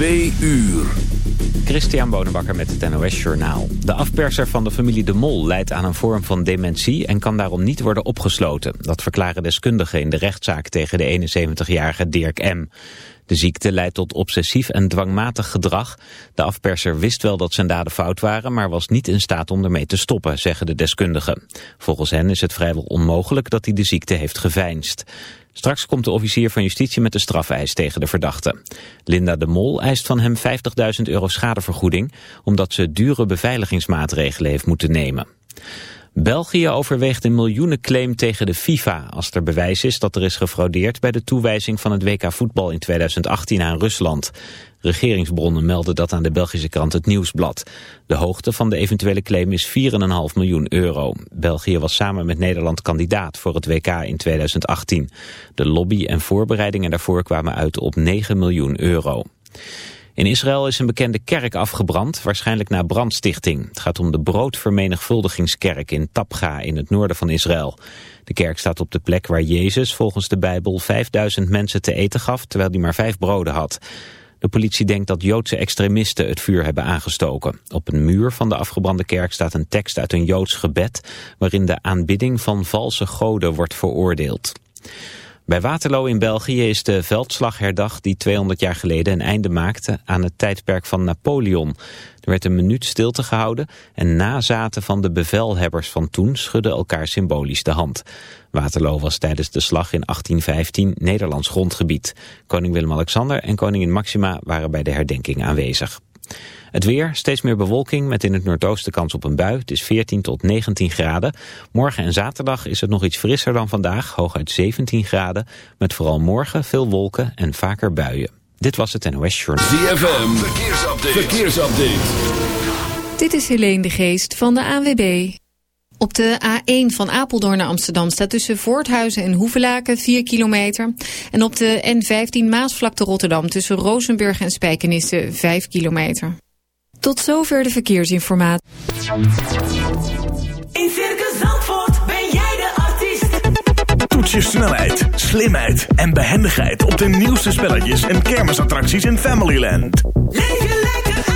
2 uur. Christian Bonenbakker met het NOS Journaal. De afperser van de familie De Mol leidt aan een vorm van dementie... en kan daarom niet worden opgesloten. Dat verklaren deskundigen in de rechtszaak tegen de 71-jarige Dirk M. De ziekte leidt tot obsessief en dwangmatig gedrag. De afperser wist wel dat zijn daden fout waren... maar was niet in staat om ermee te stoppen, zeggen de deskundigen. Volgens hen is het vrijwel onmogelijk dat hij de ziekte heeft geveinsd. Straks komt de officier van justitie met de strafeis tegen de verdachte. Linda de Mol eist van hem 50.000 euro schadevergoeding... omdat ze dure beveiligingsmaatregelen heeft moeten nemen. België overweegt een miljoenenclaim tegen de FIFA als er bewijs is dat er is gefraudeerd bij de toewijzing van het WK voetbal in 2018 aan Rusland. Regeringsbronnen melden dat aan de Belgische krant Het Nieuwsblad. De hoogte van de eventuele claim is 4,5 miljoen euro. België was samen met Nederland kandidaat voor het WK in 2018. De lobby en voorbereidingen daarvoor kwamen uit op 9 miljoen euro. In Israël is een bekende kerk afgebrand, waarschijnlijk na brandstichting. Het gaat om de broodvermenigvuldigingskerk in Tapga in het noorden van Israël. De kerk staat op de plek waar Jezus volgens de Bijbel 5000 mensen te eten gaf, terwijl hij maar vijf broden had. De politie denkt dat Joodse extremisten het vuur hebben aangestoken. Op een muur van de afgebrande kerk staat een tekst uit een Joods gebed... waarin de aanbidding van valse goden wordt veroordeeld. Bij Waterloo in België is de veldslag herdacht die 200 jaar geleden een einde maakte aan het tijdperk van Napoleon. Er werd een minuut stilte gehouden en nazaten van de bevelhebbers van toen schudden elkaar symbolisch de hand. Waterloo was tijdens de slag in 1815 Nederlands grondgebied. Koning Willem-Alexander en koningin Maxima waren bij de herdenking aanwezig. Het weer, steeds meer bewolking met in het noordoosten kans op een bui. Het is 14 tot 19 graden. Morgen en zaterdag is het nog iets frisser dan vandaag, hooguit 17 graden. Met vooral morgen veel wolken en vaker buien. Dit was het NOS Journal. ZFM, verkeersupdate. verkeersupdate. Dit is Helene de Geest van de ANWB. Op de A1 van Apeldoorn naar Amsterdam staat tussen Voorthuizen en Hoevelaken 4 kilometer. En op de N15 Maasvlakte Rotterdam tussen Rozenburg en Spijkenisse 5 kilometer. Tot zover de verkeersinformatie. In Circus Zandvoort ben jij de artiest. Toets je snelheid, slimheid en behendigheid op de nieuwste spelletjes en kermisattracties in Familyland. Leef je lekker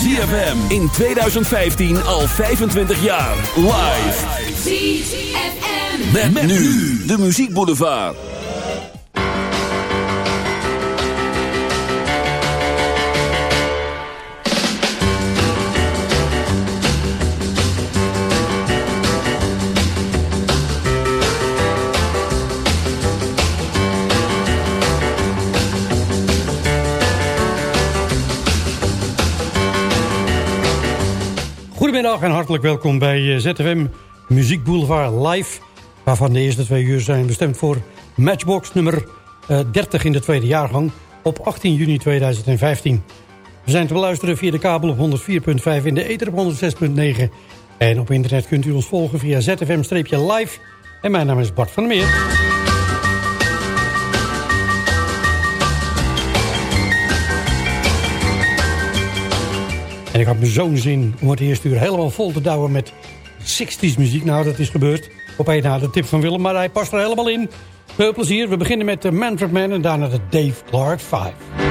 ZFM in 2015 al 25 jaar. Live. ZFM. Met, nu de muziekboulevard. Goedemiddag en hartelijk welkom bij eh, ZFM Muziek Boulevard Live. Waarvan de eerste twee uur zijn bestemd voor Matchbox nummer eh, 30 in de tweede jaargang op 18 juni 2015. We zijn te beluisteren via de kabel op 104.5 in de ether op 106.9. En op internet kunt u ons volgen via ZFM-live. En mijn naam is Bart van der Meer. Ik had mijn zo'n zin om het eerste uur helemaal vol te douwen met 60s muziek. Nou, dat is gebeurd. Op één na de tip van Willem, maar hij past er helemaal in. Veel plezier. We beginnen met de Manfred Man en daarna de Dave Clark 5.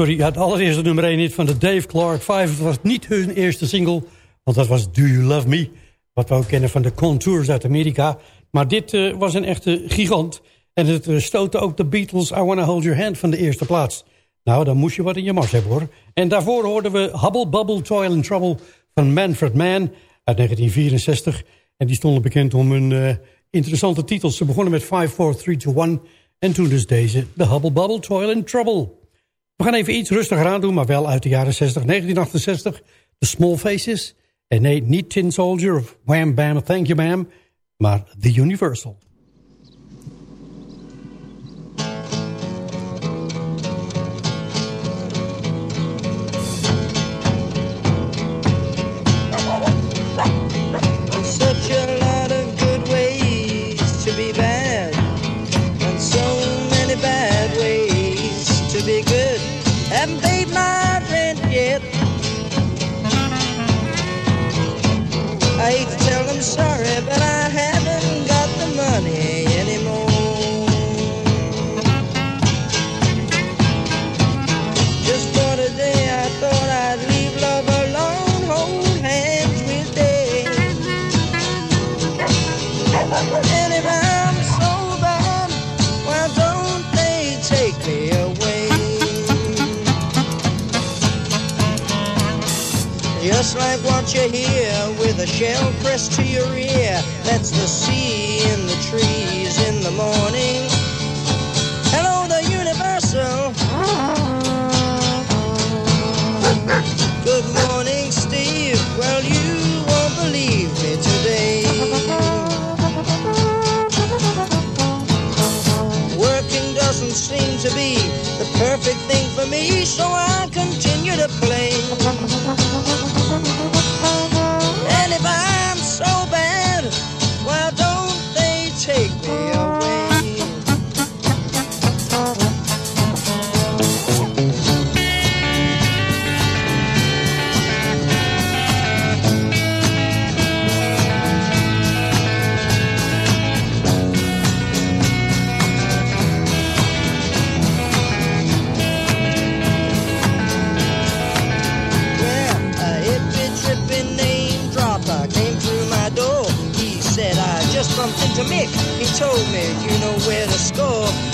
Sorry, het allereerste nummer 1 hit van de Dave Clark 5. Het was niet hun eerste single, want dat was Do You Love Me. Wat we ook kennen van de Contours uit Amerika. Maar dit eh, was een echte gigant. En het eh, stootte ook de Beatles I Wanna Hold Your Hand van de eerste plaats. Nou, dan moest je wat in je mars hebben hoor. En daarvoor hoorden we Hubble Bubble Toil and Trouble van Manfred Mann uit 1964. En die stonden bekend om hun eh, interessante titels. Ze begonnen met 5, 4, 3, 2, 1. En toen dus deze, The Hubble Bubble Toil and Trouble. We gaan even iets rustiger aan doen, maar wel uit de jaren 60, 1968. The Small Faces. En nee, niet Tin Soldier of Wham Bam Thank You Ma'am, maar The Universal. haven't paid my rent yet. I hate to tell them sorry, but I have. Just like what you hear with a shell pressed to your ear. That's the sea in the trees in the morning. Hello, the universal. Good morning, Steve. Well, you won't believe me today. Working doesn't seem to be the perfect thing for me, so I continue to play. Told me, you know where to score.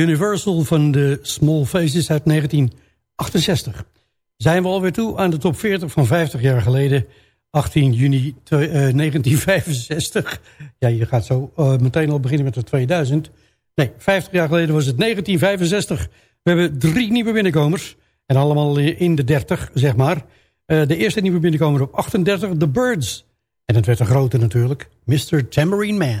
Universal van de Small Faces uit 1968. Zijn we alweer toe aan de top 40 van 50 jaar geleden. 18 juni twe- eh, 1965. Ja, je gaat zo eh, meteen al beginnen met de 2000. Nee, 50 jaar geleden was het 1965. We hebben drie nieuwe binnenkomers. En allemaal in de 30, zeg maar. Eh, de eerste nieuwe binnenkomer op 38, The Birds. En het werd een grote natuurlijk. Mr. Tambourine Man.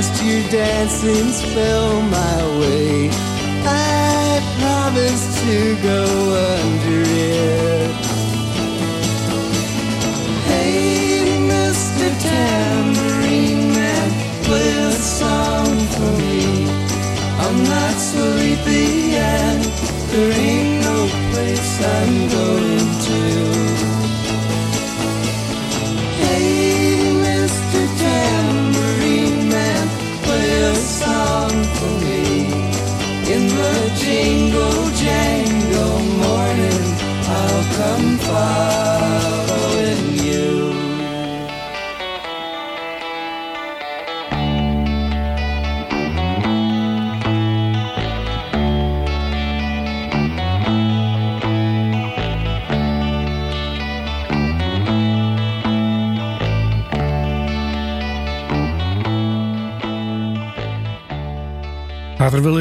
Cast your dancing spell my way. I promise to go under it.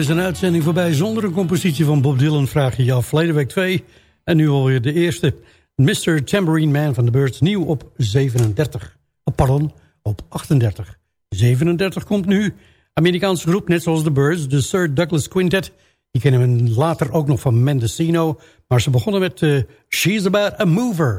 Een uitzending voorbij zonder een compositie van Bob Dylan, vraag je je af. Verleden week 2 en nu alweer de eerste. Mr. Tambourine Man van de Birds, nieuw op 37. Oh, pardon, op 38. 37 komt nu. Amerikaanse groep, net zoals de Birds, de Sir Douglas Quintet. Die kennen we later ook nog van Mendocino. Maar ze begonnen met eh, She's About a Mover.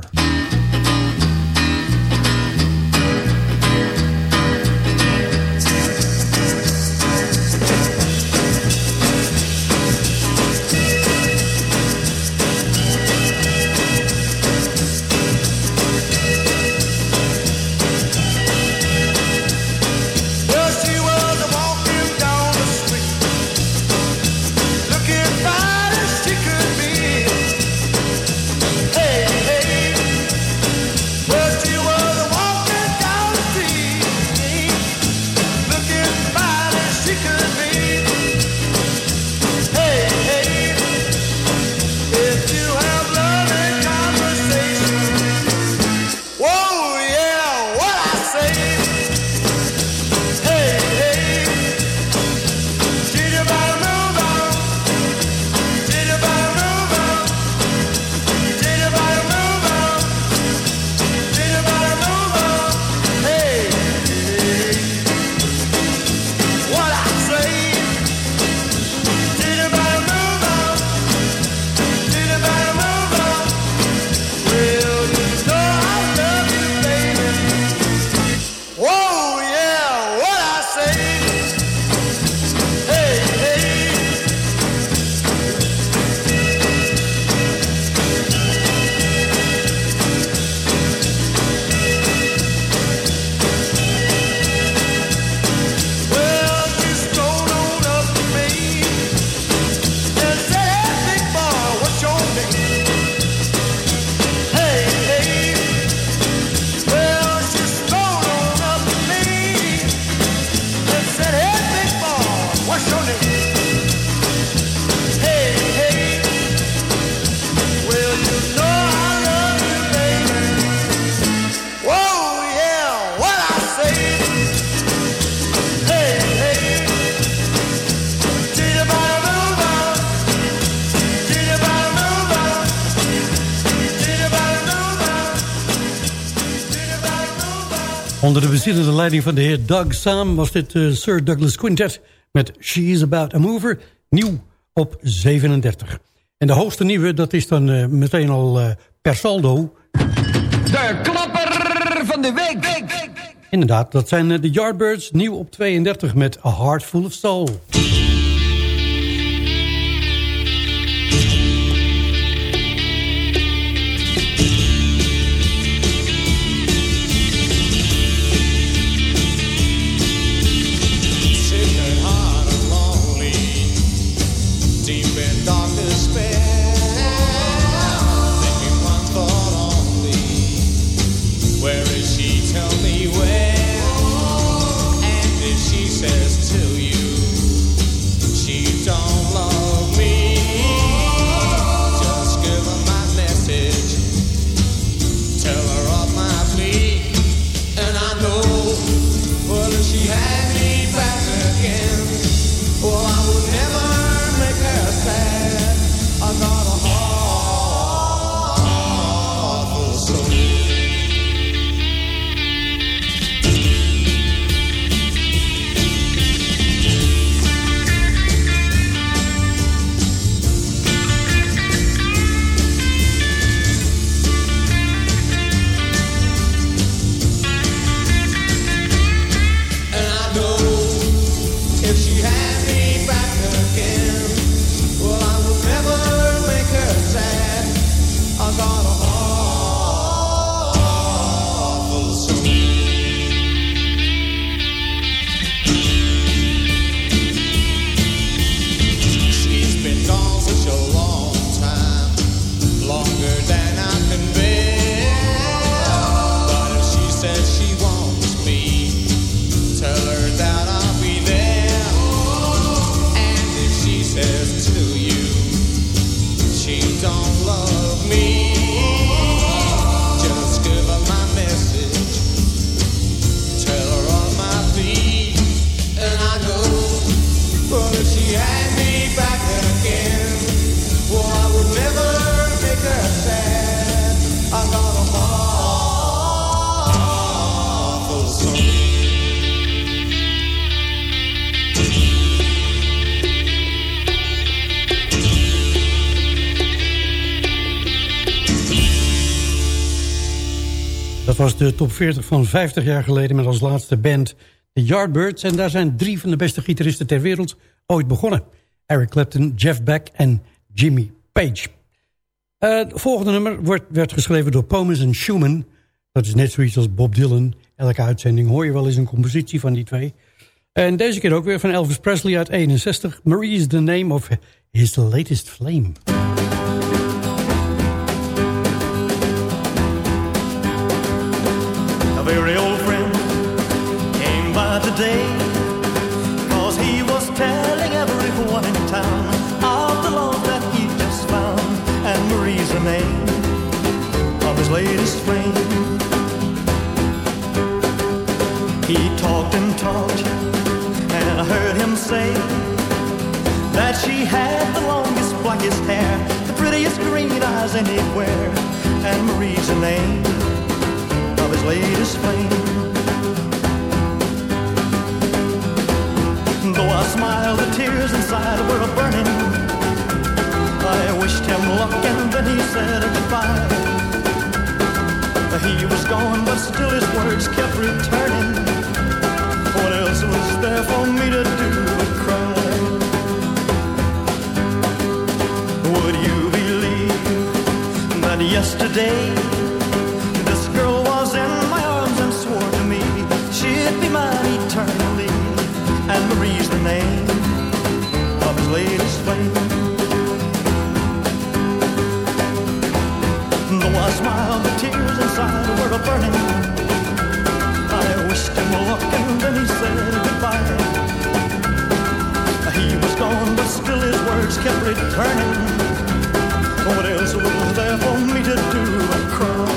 Onder de leiding van de heer Doug Sam was dit uh, Sir Douglas Quintet met She's About a Mover, nieuw op 37. En de hoogste nieuwe, dat is dan uh, meteen al uh, per saldo. De klapper van de week. Inderdaad, dat zijn de Yardbirds, nieuw op 32 met A Heart Full of Soul. De top 40 van 50 jaar geleden met als laatste band The Yardbirds. En daar zijn drie van de beste gitaristen ter wereld ooit begonnen. Eric Clapton, Jeff Beck en Jimmy Page. Uh, het volgende nummer wordt, werd geschreven door Pomus en Schumann. Dat is net zoiets als Bob Dylan. Elke uitzending hoor je wel eens een compositie van die twee. En deze keer ook weer van Elvis Presley uit 61. Marie is the name of his latest flame. Very old friend came by today Cause he was telling everyone in town Of the love that he just found And Marie's the name of his latest flame He talked and talked And I heard him say That she had the longest, blackest hair The prettiest green eyes anywhere And Marie's the name of his latest flame. Though I smiled, the tears inside were burning. I wished him luck and then he said goodbye. He was gone, but still his words kept returning. What else was there for me to do but cry? Would you believe that yesterday? Inside were a burning. I wished him luck and then he said goodbye. He was gone, but still his words kept returning. What else was there for me to do but cry?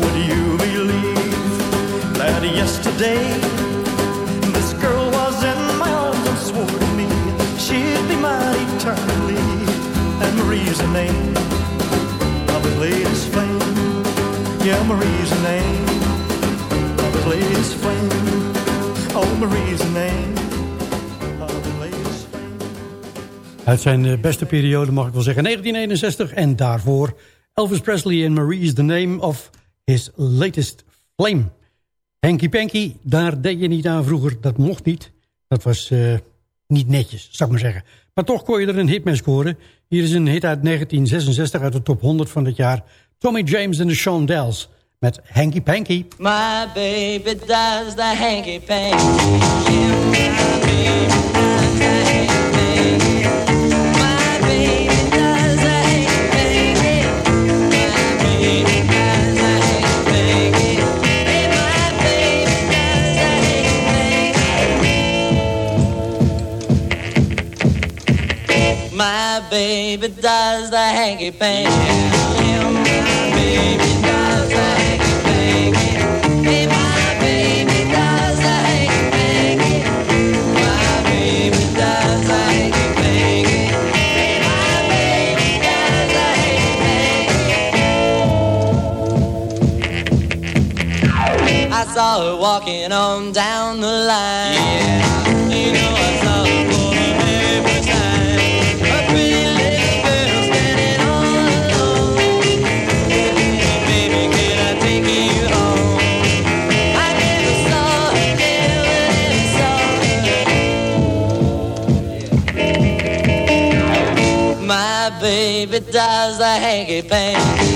Would you believe that yesterday. This girl was in my arms and swore to me she'd be mine eternally. And Marie's Yeah, the name flame. Oh, Marie's the name. Uit zijn eh, beste periode mag ik wel zeggen 1961 en daarvoor Elvis Presley en is the name of his latest flame. Hanky Panky, daar deed je niet aan vroeger, dat mocht niet. Dat was eh, niet netjes, zou ik maar zeggen. Maar toch kon je er een hit mee scoren. Hier is een hit uit 1966 uit de top 100 van dit jaar. Tommy James en de Shondells met Hanky Panky. My baby does the hanky panky. Yeah, my baby does the hanky panky. My baby does the hanky panky. Saw her walking on down the line. Yeah, you know I saw her for the very first time. A pretty little girl standing all alone. Baby, can I take you home? I never saw her, never, never saw her. My baby does the hanky panky.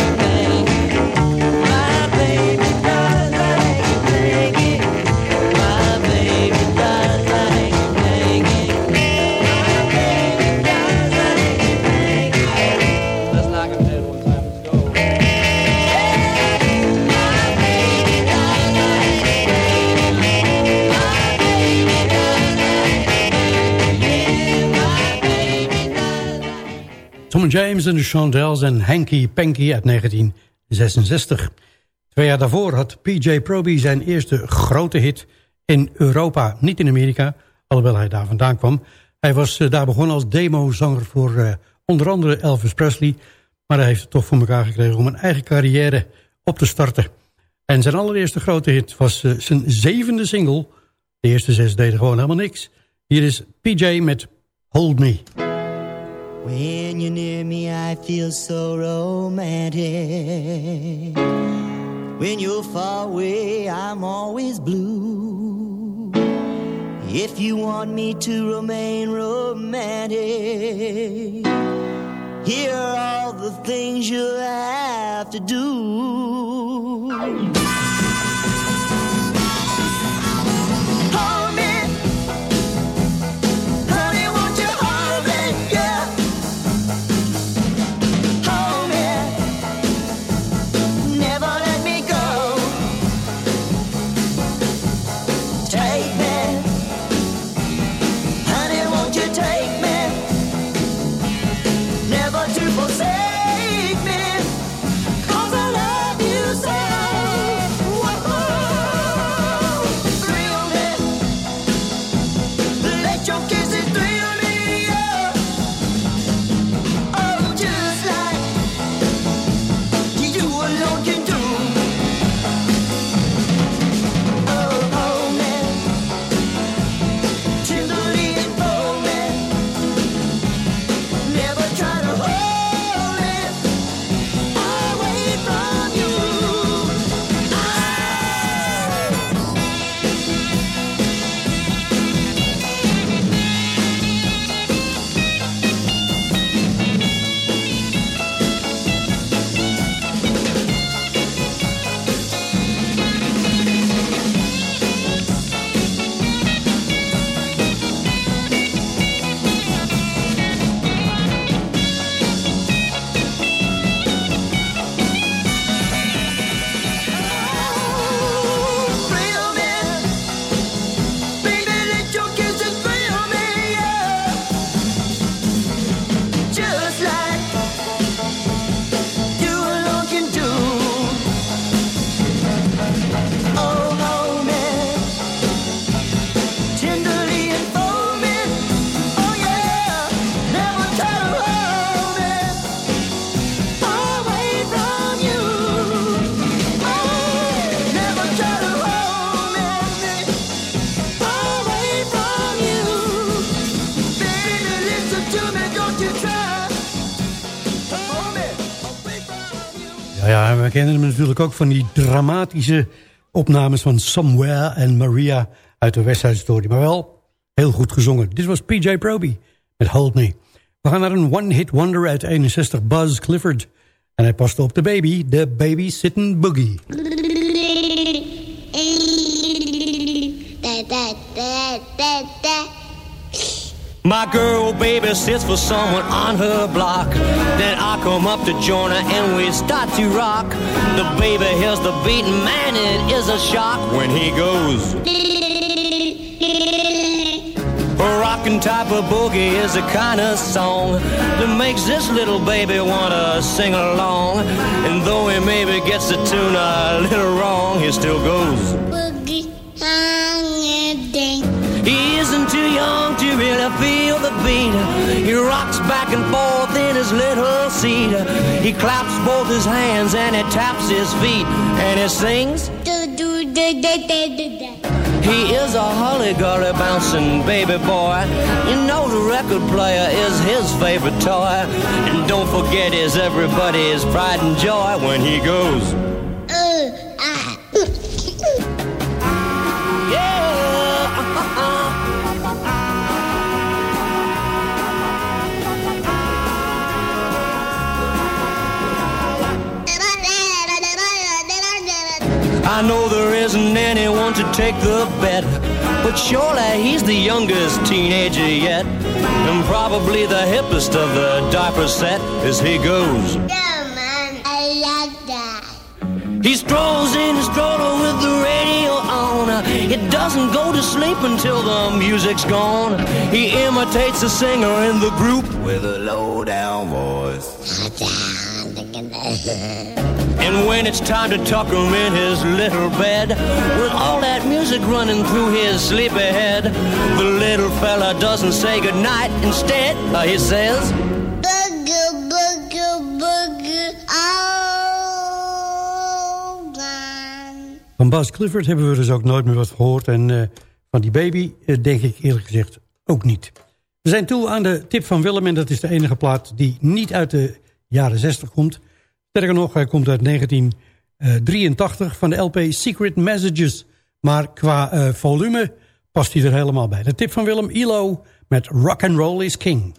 James en de Shondells en Hanky Panky uit 1966. Twee jaar daarvoor had PJ Proby zijn eerste grote hit in Europa. Niet in Amerika, alhoewel hij daar vandaan kwam. Hij was eh, daar begonnen als demozanger voor eh, onder andere Elvis Presley. Maar hij heeft het toch voor elkaar gekregen om een eigen carrière op te starten. En zijn allereerste grote hit was eh, zijn zevende single. De eerste zes deden gewoon helemaal niks. Hier is PJ met Hold Me. When you're near me, I feel so romantic. When you're far away, I'm always blue. If you want me to remain romantic, here are all the things you'll have to do. Kennen hem natuurlijk ook van die dramatische opnames van Somewhere en Maria uit de West Story. Maar wel heel goed gezongen. Dit was PJ Proby met Hold Me. We gaan naar een one-hit wonder uit 61, Buzz Clifford. En hij paste op de baby, de Baby Sitting Boogie. My girl baby sits for someone on her block. Then I come up to join her and we start to rock. The baby hears the beat, man, it is a shock when he goes. A rockin' type of boogie is the kind of song that makes this little baby wanna sing along. And though he maybe gets the tune a little wrong, he still goes. Too young to really feel the beat. He rocks back and forth in his little seat. He claps both his hands and he taps his feet and he sings. He is a holly-golly bouncing baby boy. You know the record player is his favorite toy. And don't forget he's everybody's pride and joy when he goes. I know there isn't anyone to take the bet, but surely he's the youngest teenager yet, and probably the hippest of the diaper set as he goes. Yeah, man, I like that. He strolls in his stroller with the radio on. It doesn't go to sleep until the music's gone. He imitates the singer in the group with a low down voice. And when it's time to tuck him in his little bed, with all that music running through his sleepy head, the little fella doesn't say goodnight. Instead, uh, he says, Boogie, boogie, boogie, Van Buzz Clifford hebben we dus ook nooit meer wat gehoord. En eh, van die baby eh, denk ik eerlijk gezegd ook niet. We zijn toe aan de tip van Willem. En dat is de enige plaat die niet uit de jaren 60 komt. Sterker nog, hij komt uit 1983 van de LP Secret Messages. Maar qua eh, volume past hij er helemaal bij. De tip van Willem, ILO met Rock and Roll is King.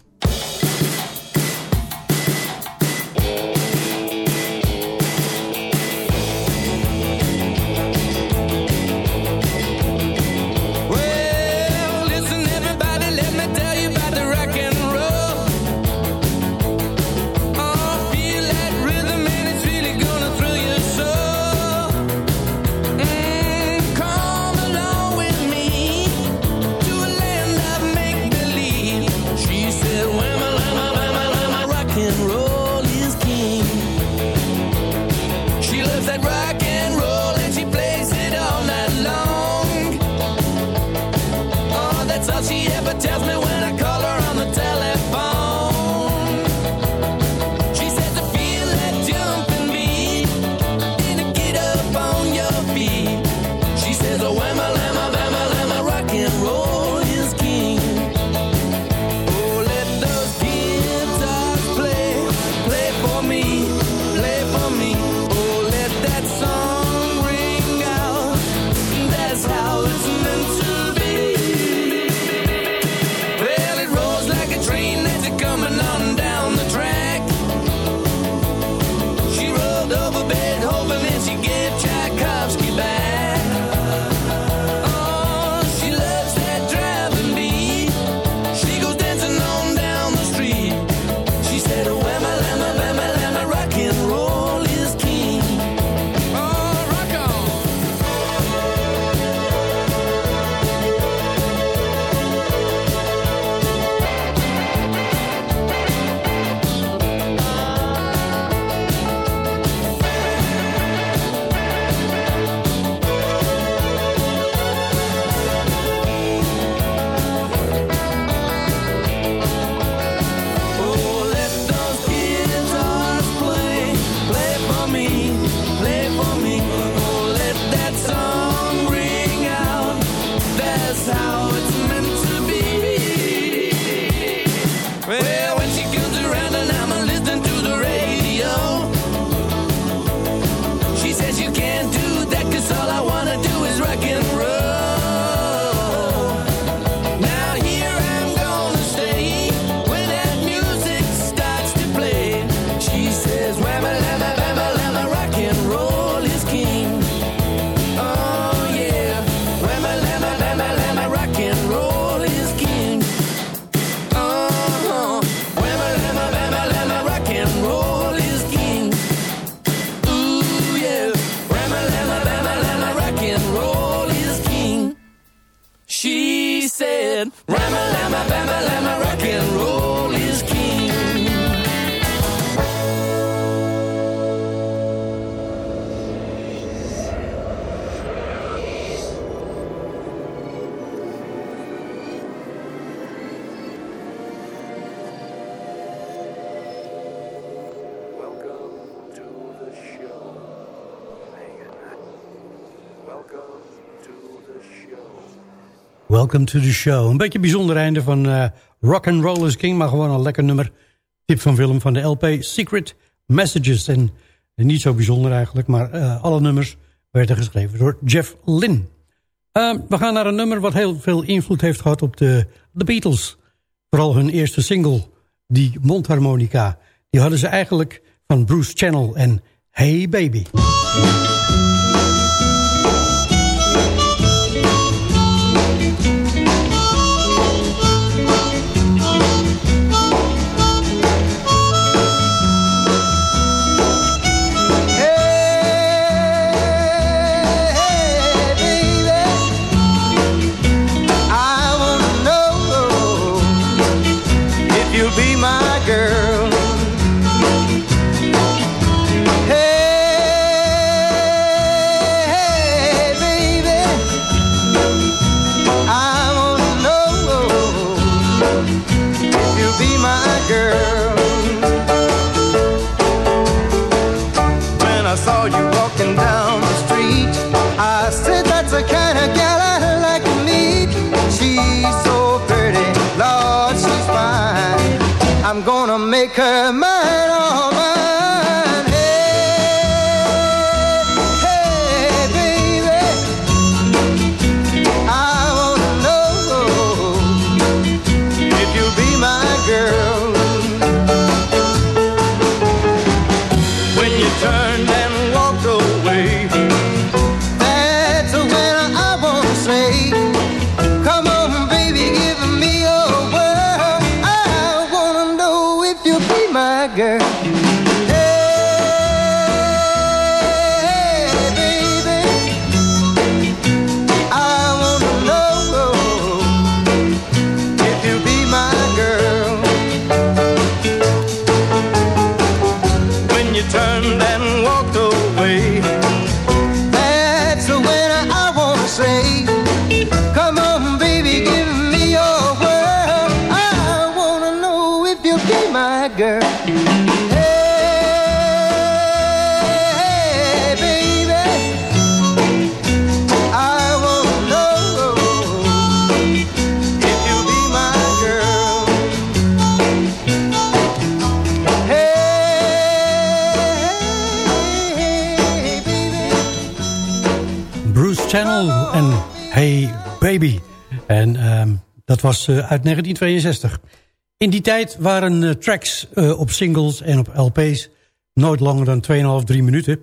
Welcome to the show. Een beetje bijzonder einde van uh, Rock and Roll is King, maar gewoon een lekker nummer. Tip van Willem van de LP Secret Messages. En, niet zo bijzonder eigenlijk, maar uh, alle nummers werden geschreven door Jeff Lynne. Uh, we gaan naar een nummer wat heel veel invloed heeft gehad op de, de Beatles. Vooral hun eerste single, die mondharmonica. Die hadden ze eigenlijk van Bruce Channel en Hey Baby. Was eh, uit 1962. In die tijd waren eh, tracks eh, op singles en op LP's nooit langer dan 2,5, 3 minuten.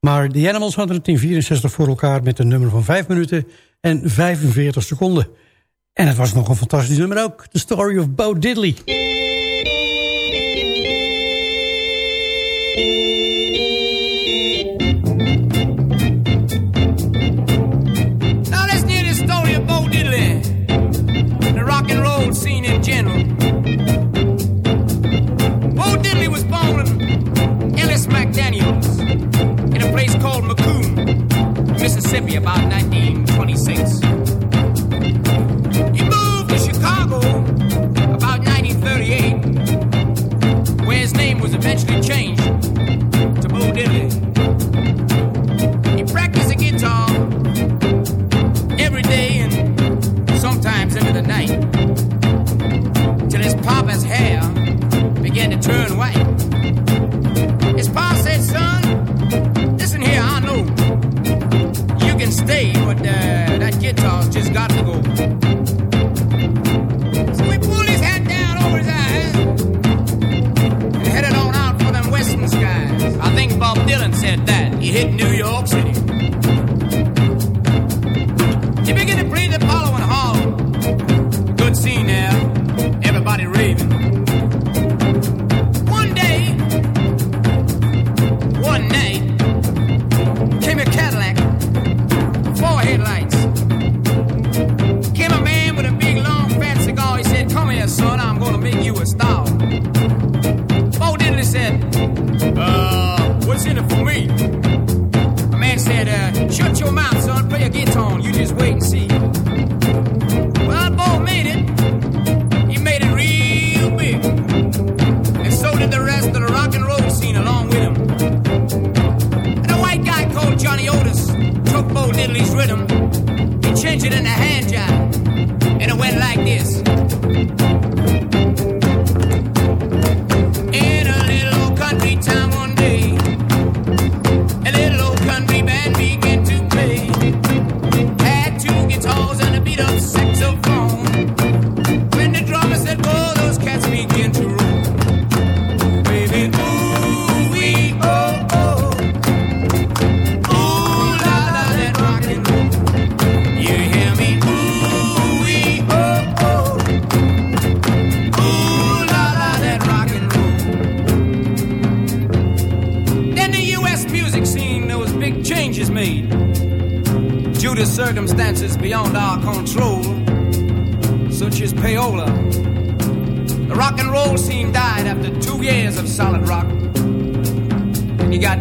Maar The Animals hadden het in 64 voor elkaar met een nummer van 5 minuten en 45 seconden. En het was nog een fantastisch nummer ook. The Story of Bo Diddley. Ellis McDaniels in a place called Macomb, Mississippi, about 1926. He moved to Chicago about 1938, where his name was eventually changed to Bo Diddley. He practiced the guitar every day and sometimes into the night till his papa's hair began to turn white. New York City. Had and a beat up saxophone.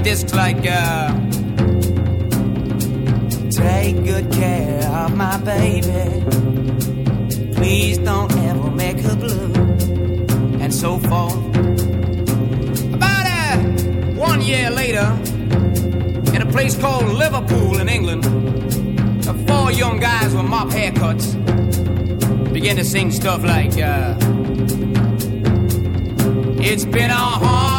Discs like, uh, Take good care of my baby. Please don't ever make her blue. And so forth. About uh, one year later, in a place called Liverpool in England, four young guys with mop haircuts began to sing stuff like, uh, It's been a hard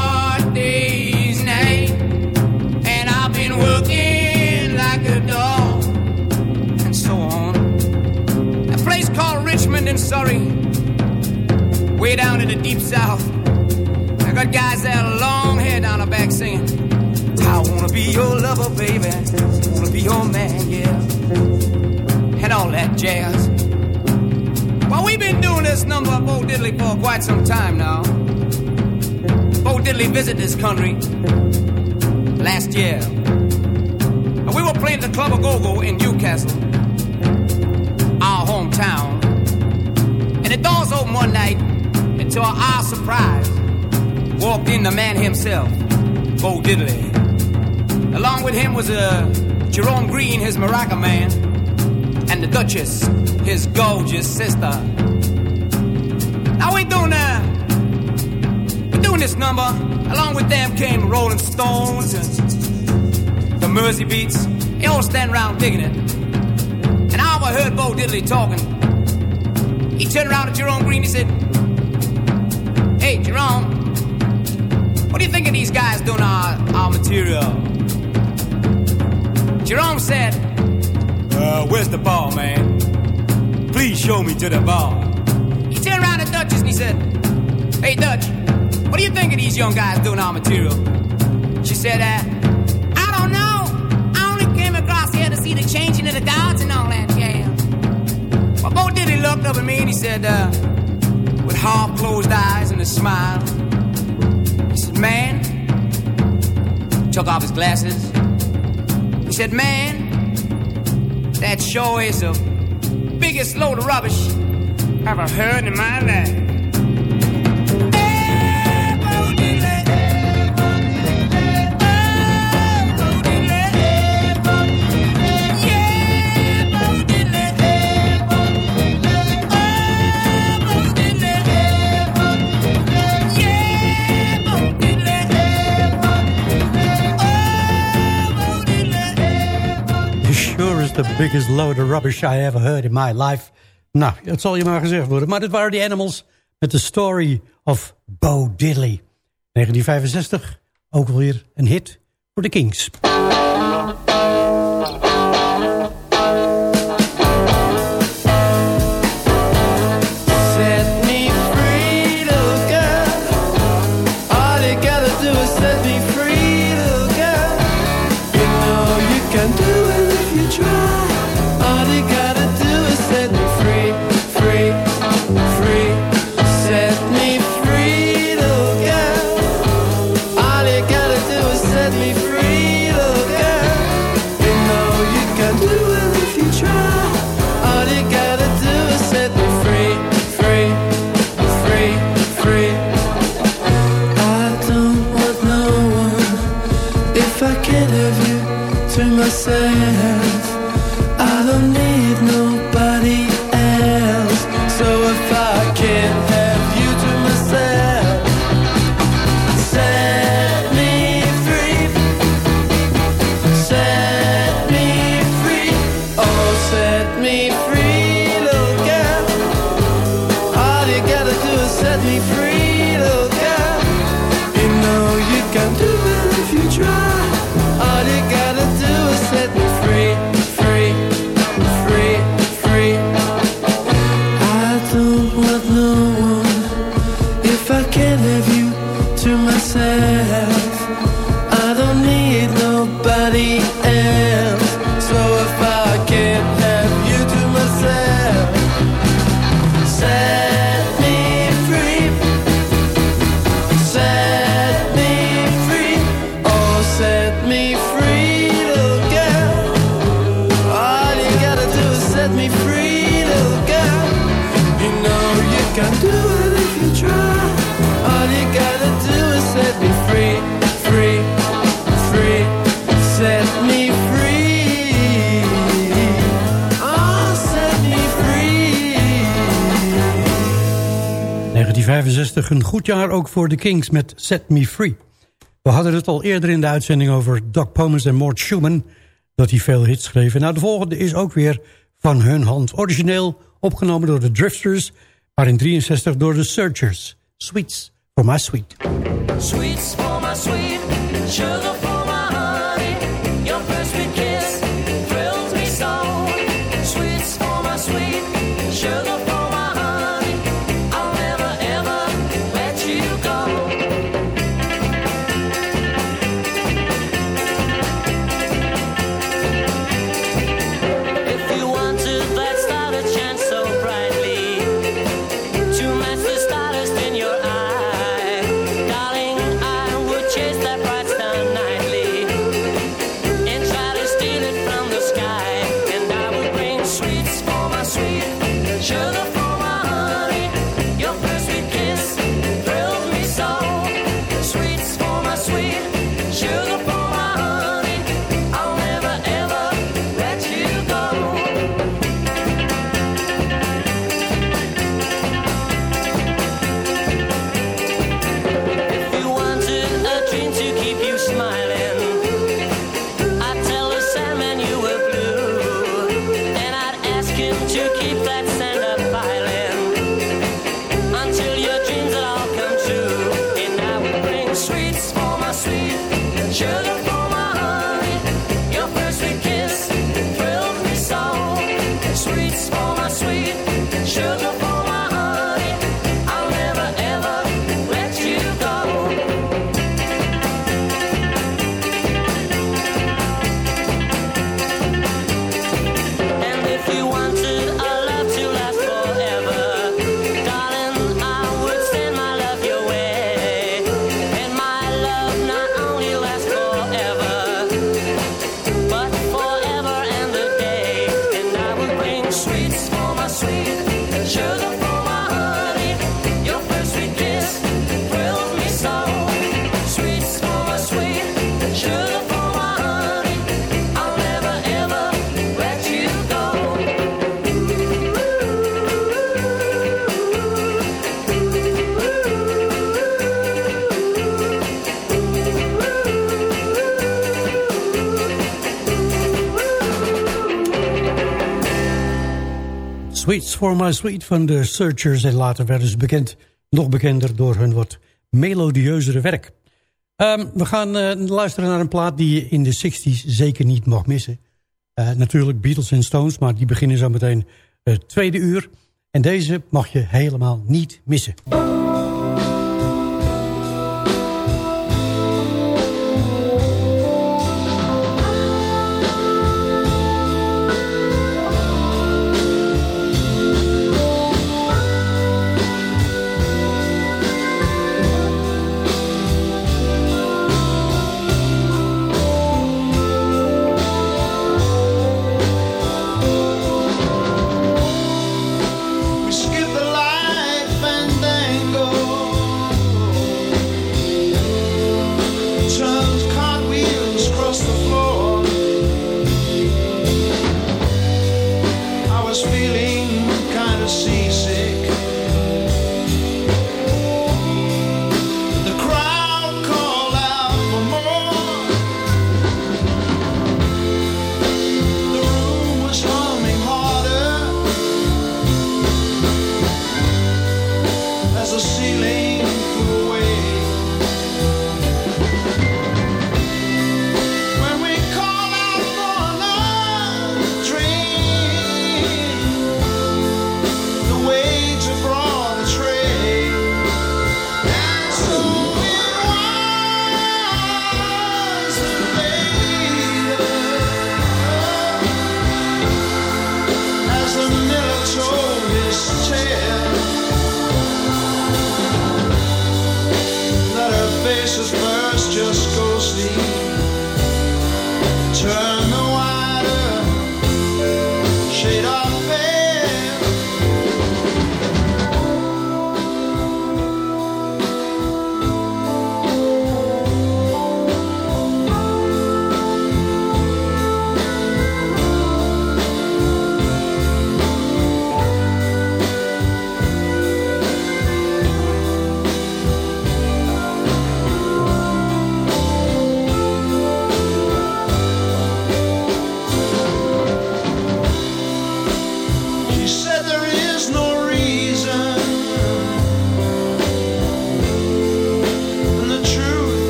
in Surrey, way down in the deep south. I got guys there, long hair down the back singing, I wanna be your lover, baby. Wanna be your man, yeah. And all that jazz. Well, we've been doing this number Bo Diddley for quite some time now. Bo Diddley visited this country last year. And we were playing at the Club of Go-Go in Newcastle, one night, and to our surprise, walked in the man himself, Bo Diddley. Along with him was uh, Jerome Green, his maraca man, and the Duchess, his gorgeous sister. Now we doing uh, we're doing this number. Along with them came Rolling Stones and the Mersey Beats. They all stand around digging it. And I overheard Bo Diddley talking. He turned around to Jerome Green. He said, "Hey, Jerome, what do you think of these guys doing our, our material?" Jerome said, uh, where's the ball, man? Please show me to the ball. He turned around to Duchess and he said, Hey, Dutch, what do you think of these young guys doing our material? She said, uh, I don't know. I only came across here to see the changing of the guards and all that, looked up at me and he said, uh, with half closed eyes and a smile, he said, Man, took off his glasses. He said, Man, that sure is the biggest load of rubbish I've ever heard in my life. The biggest load of rubbish I ever heard in my life. Nou, dat zal je maar gezegd worden. Maar dit waren die Animals met de story of Bo Diddley. 1965, ook alweer een hit voor de Kings. een goed jaar ook voor de Kings met Set Me Free. We hadden het al eerder in de uitzending over Doc Pomus en Mort Schumann... dat hij veel hits schreven. Nou, de volgende is ook weer van hun hand. Origineel opgenomen door de Drifters... maar in 63 door de Searchers. Sweets for my sweet. Sweets for my sweet, All my sweet sugar. Sweets for My Sweet van de Searchers. En later werden ze bekend, nog bekender door hun wat melodieuzere werk. Ehm, we gaan eh, luisteren naar een plaat die je in de 60s zeker niet mag missen. Eh, natuurlijk Beatles en Stones, maar die beginnen zo meteen het tweede uur. En deze mag je helemaal niet missen.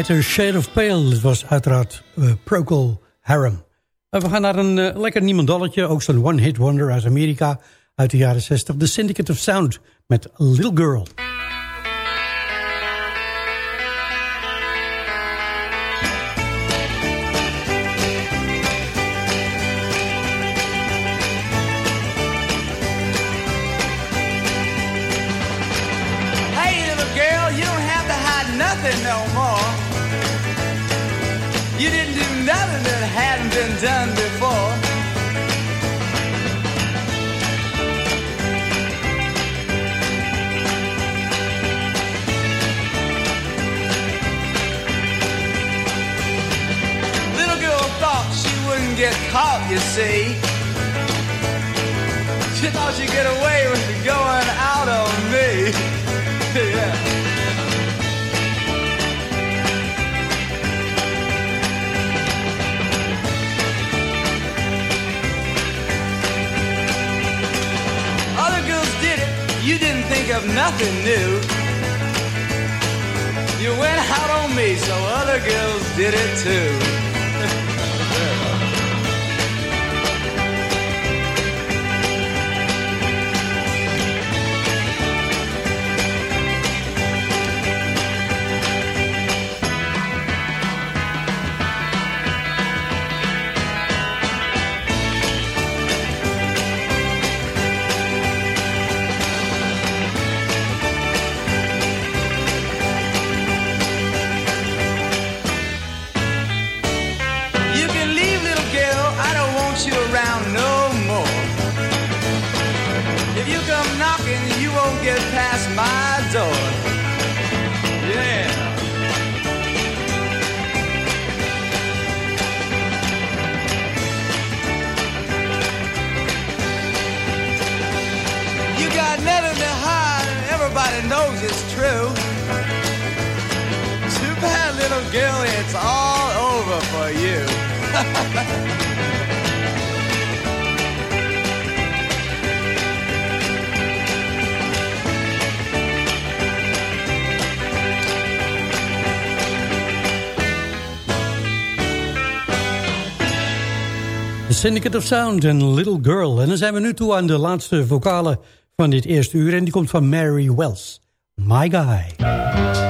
Whiter Shade of Pale. Het was uiteraard uh, Procol Harum. Uh, we gaan naar een uh, lekker niemandalletje. Ook zo'n one-hit wonder uit Amerika uit de jaren 60. The Syndicate of Sound met Little Girl. Girl, you don't have to hide nothing no more. You didn't do nothing that hadn't been done before. Little girl thought she wouldn't get caught, you see. She thought she'd get away with going out on me. think of nothing new. You went out on me, so other girls did it too. You. The Syndicate of Sound en Little Girl. En dan zijn we nu toe aan de laatste vocale van dit eerste uur. En die komt van Mary Wells. My Guy.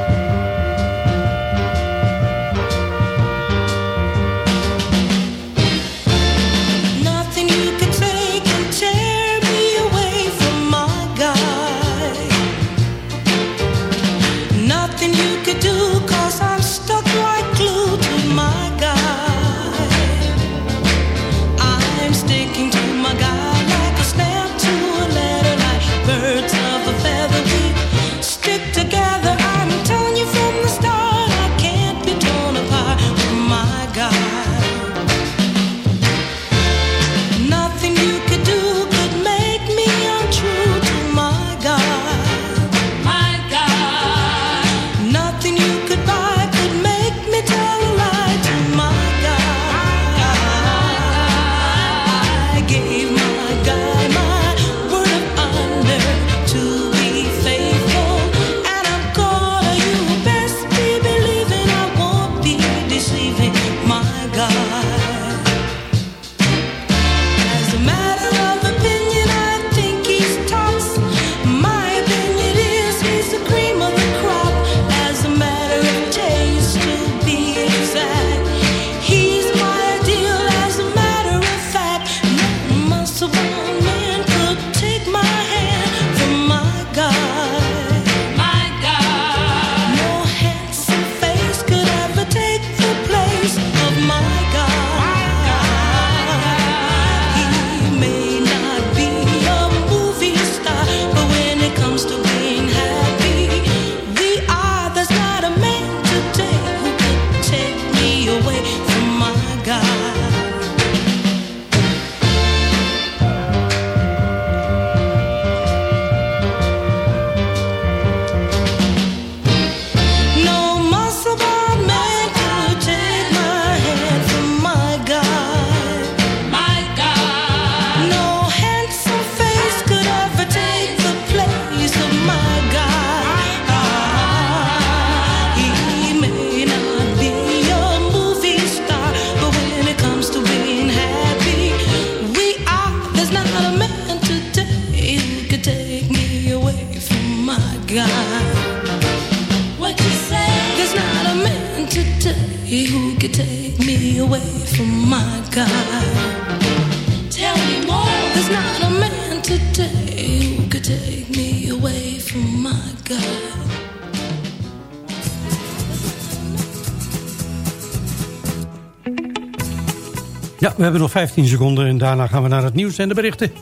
15 seconden en daarna gaan we naar het nieuws en de berichten.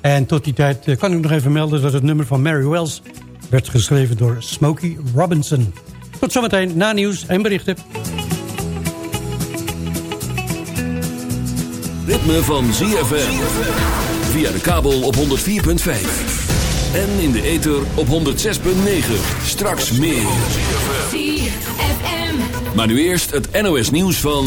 En tot die tijd eh, kan ik nog even melden dat het nummer van Mary Wells... werd geschreven door Smokey Robinson. Tot zometeen na nieuws en berichten. Ritme van ZFM. Via de kabel op 104.5. En in de ether op 106.9. Straks meer. Maar nu eerst het NOS nieuws van...